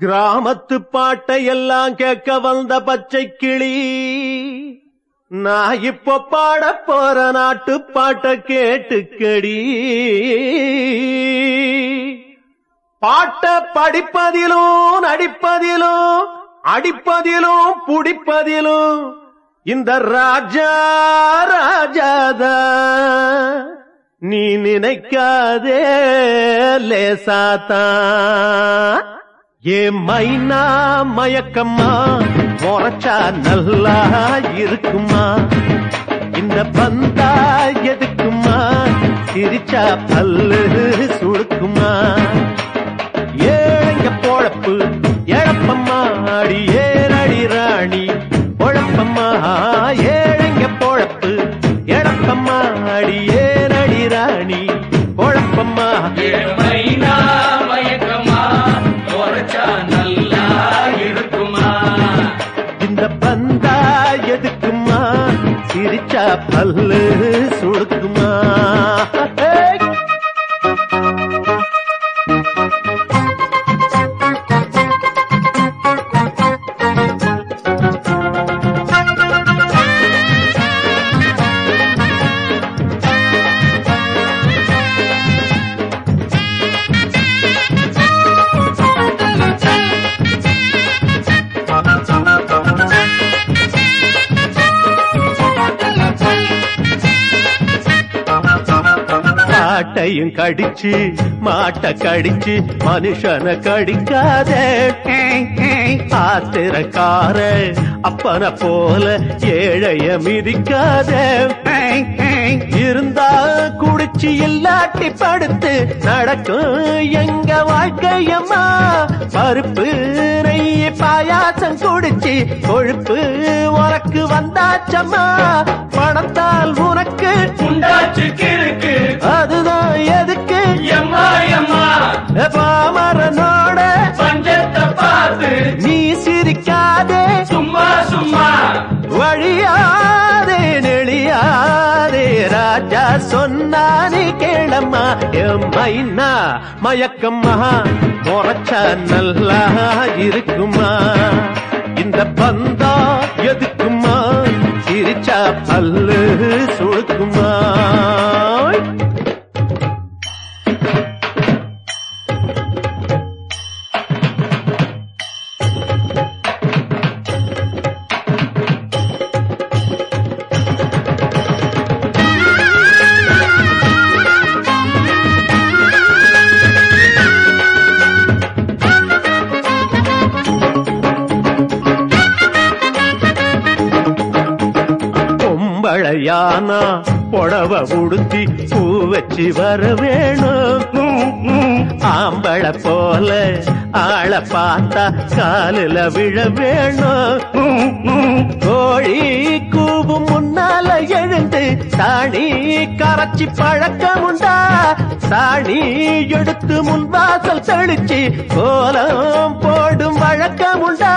கிராமத்து பாட்டையெல்லாம் கேட்க வந்த பச்சை கிளி. நான் இப்ப பாட போற நாட்டு பாட்டை கேட்டுக்கடி. பாட்ட படிப்பதிலும் நடிப்பதிலும் அடிப்பதிலும் புடிப்பதிலும் இந்த ராஜா ராஜாதா நீ நினைக்காதே லேசாத்தா ஏ மைனா மயக்கம்மா முறைச்சா நல்லா இருக்குமா? இந்த பந்தா எதுக்குமா? சிரிச்சா பல்லு சுடுக்குமா? ஏழங்க பொழப்பு? பந்தா எதுக்குமா சிரிச்சா பல்லு. காட்டையும் கடிச்சு மாட்ட கடிச்சு மனுஷனை கடிக்காத ஆத்திரக்கார அப்பன போல ஏழைய மிதிக்காத. இருந்தா குடிச்சு இல்லாட்டி படுத்து நடக்கும் எங்க வாழ்க்கையம்மா? பருப்பு நெய் பாயாசம் குடிச்சு கொழுப்பு உனக்கு வந்தாச்சம்மா? பணத்தால் உனக்கு சொன்னா நீ கேளம்மா. என் மைனா மயக்கம்மா முறைச்சா நல்லா இருக்குமா? இந்த பந்தா எதுக்குமா? சிரிச்சா பல்லு பொம்பளையானா புடவ உடுத்தி பூ வச்சு வர வேணும் ஆம்பள போல ஆள பார்த்தா காலில் விழ வேணும் கோழி கூவும் முன்னால எழுந்து சாணி கரைச்சி பழக்கம் உண்டா? சாணி எடுத்து முன்வாசல் தெளிச்சு கோலம் போடும் வழக்கம் உண்டா?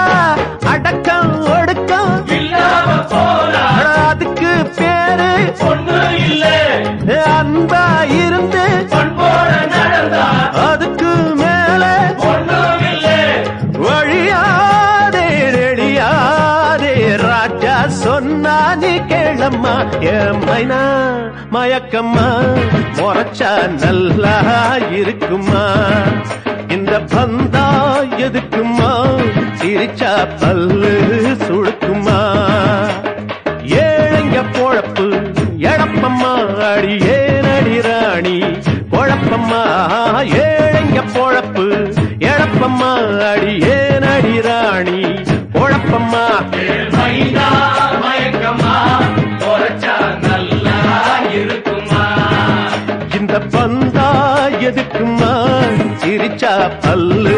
சொன்னா நீ கேளம்மா என் மயக்கம்மா முறைச்சா நல்லா இருக்குமா இந்த பந்தா எதுக்குமா சிரிச்சா பல்லு சுழுக்குமா ஏழைங்க பொழப்பு எழப்பம்மா அடி ஏனடி ராணி பொழப்பம்மா. ஏழைங்க பொழப்பு எழப்பம்மா அடி ஏனடி ராணி. அம்மா சிரிச்சா பல்லு.